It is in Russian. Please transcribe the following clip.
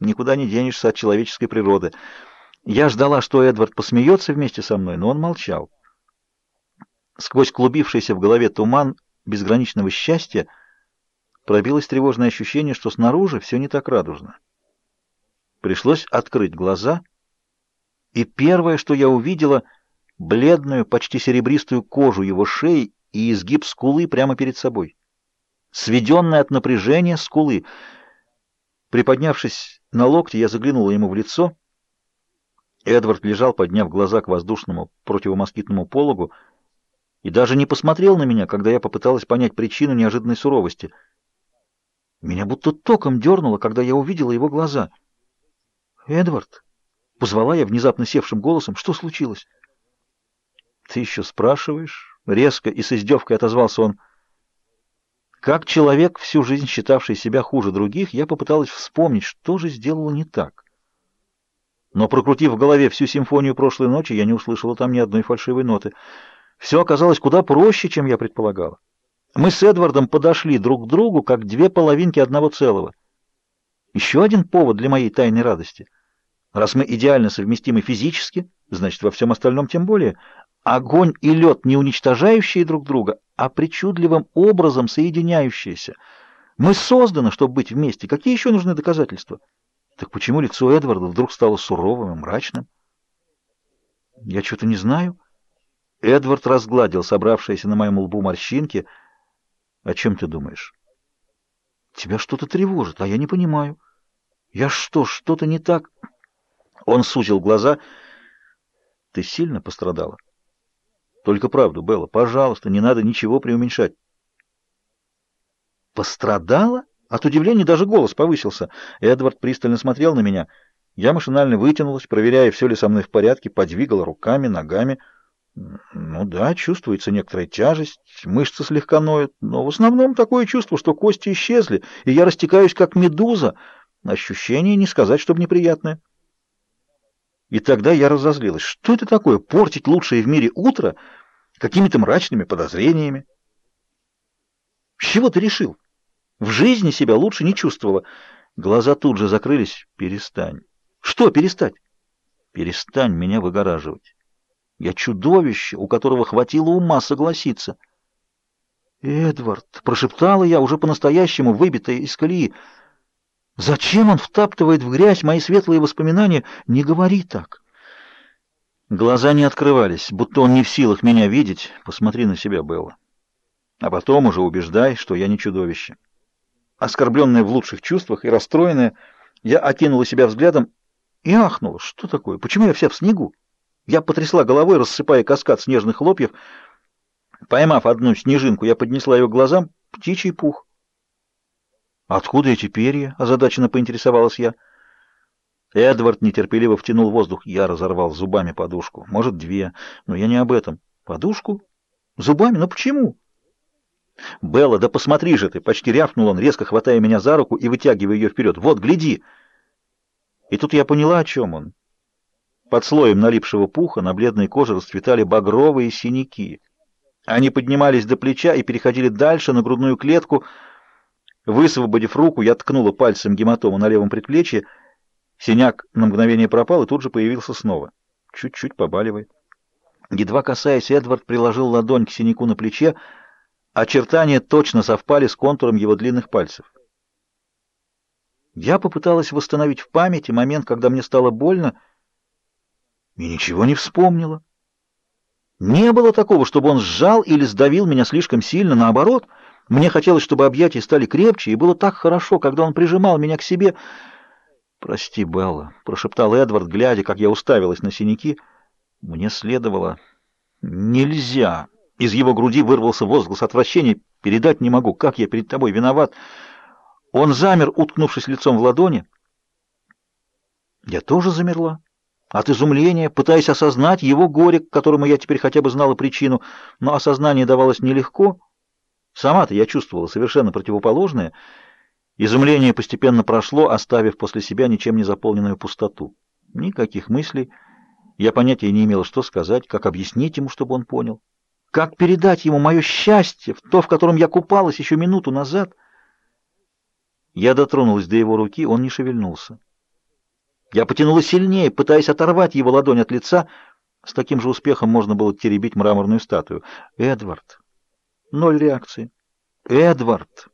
Никуда не денешься от человеческой природы. Я ждала, что Эдвард посмеется вместе со мной, но он молчал. Сквозь клубившийся в голове туман безграничного счастья пробилось тревожное ощущение, что снаружи все не так радужно. Пришлось открыть глаза, и первое, что я увидела, бледную, почти серебристую кожу его шеи и изгиб скулы прямо перед собой. Сведенная от напряжения скулы. Приподнявшись на локте, я заглянула ему в лицо. Эдвард лежал, подняв глаза к воздушному противомоскитному пологу, и даже не посмотрел на меня, когда я попыталась понять причину неожиданной суровости. Меня будто током дернуло, когда я увидела его глаза. «Эдвард!» — позвала я внезапно севшим голосом. «Что случилось?» «Ты еще спрашиваешь?» — резко и с издевкой отозвался он. Как человек, всю жизнь считавший себя хуже других, я попыталась вспомнить, что же сделала не так. Но, прокрутив в голове всю симфонию прошлой ночи, я не услышала там ни одной фальшивой ноты — все оказалось куда проще, чем я предполагала. Мы с Эдвардом подошли друг к другу, как две половинки одного целого. Еще один повод для моей тайной радости. Раз мы идеально совместимы физически, значит, во всем остальном тем более. Огонь и лед, не уничтожающие друг друга, а причудливым образом соединяющиеся. Мы созданы, чтобы быть вместе. Какие еще нужны доказательства? Так почему лицо Эдварда вдруг стало суровым и мрачным? Я что-то не знаю. Эдвард разгладил собравшиеся на моем лбу морщинки. «О чем ты думаешь?» «Тебя что-то тревожит, а я не понимаю. Я что, что-то не так?» Он сузил глаза. «Ты сильно пострадала?» «Только правду, Белла, пожалуйста, не надо ничего преуменьшать». «Пострадала?» От удивления даже голос повысился. Эдвард пристально смотрел на меня. Я машинально вытянулась, проверяя, все ли со мной в порядке, подвигала руками, ногами. Ну да, чувствуется некоторая тяжесть, мышцы слегка ноют, но в основном такое чувство, что кости исчезли, и я растекаюсь, как медуза. Ощущение, не сказать, чтобы неприятное. И тогда я разозлилась. Что это такое, портить лучшее в мире утро какими-то мрачными подозрениями? С чего ты решил? В жизни себя лучше не чувствовала. Глаза тут же закрылись. Перестань. Что перестать? Перестань меня выгораживать. Я чудовище, у которого хватило ума согласиться. «Эдвард!» — прошептала я, уже по-настоящему выбитая из колеи. «Зачем он втаптывает в грязь мои светлые воспоминания? Не говори так!» Глаза не открывались, будто он не в силах меня видеть. Посмотри на себя, Белла. А потом уже убеждай, что я не чудовище. Оскорбленная в лучших чувствах и расстроенная, я окинула себя взглядом и ахнула. Что такое? Почему я вся в снегу? Я потрясла головой, рассыпая каскад снежных хлопьев. Поймав одну снежинку, я поднесла ее к глазам. Птичий пух. «Откуда эти перья?» — озадаченно поинтересовалась я. Эдвард нетерпеливо втянул воздух. Я разорвал зубами подушку. Может, две. Но я не об этом. Подушку? Зубами? Но почему? «Белла, да посмотри же ты!» — почти рявкнул он, резко хватая меня за руку и вытягивая ее вперед. «Вот, гляди!» И тут я поняла, о чем он. Под слоем налипшего пуха на бледной коже расцветали багровые синяки. Они поднимались до плеча и переходили дальше, на грудную клетку. Высвободив руку, я ткнула пальцем гематому на левом предплечье. Синяк на мгновение пропал и тут же появился снова. Чуть-чуть побаливает. Едва касаясь, Эдвард приложил ладонь к синяку на плече. Очертания точно совпали с контуром его длинных пальцев. Я попыталась восстановить в памяти момент, когда мне стало больно, и ничего не вспомнила. Не было такого, чтобы он сжал или сдавил меня слишком сильно, наоборот. Мне хотелось, чтобы объятия стали крепче, и было так хорошо, когда он прижимал меня к себе. «Прости, Белла», — прошептал Эдвард, глядя, как я уставилась на синяки. «Мне следовало...» «Нельзя!» Из его груди вырвался возглас отвращения. «Передать не могу. Как я перед тобой виноват?» Он замер, уткнувшись лицом в ладони. Я тоже замерла от изумления, пытаясь осознать его горе, к которому я теперь хотя бы знала причину, но осознание давалось нелегко. Сама-то я чувствовала совершенно противоположное. Изумление постепенно прошло, оставив после себя ничем не заполненную пустоту. Никаких мыслей. Я понятия не имела, что сказать, как объяснить ему, чтобы он понял. Как передать ему мое счастье, в то, в котором я купалась еще минуту назад? Я дотронулась до его руки, он не шевельнулся. Я потянула сильнее, пытаясь оторвать его ладонь от лица. С таким же успехом можно было теребить мраморную статую. Эдвард. Ноль реакции. Эдвард.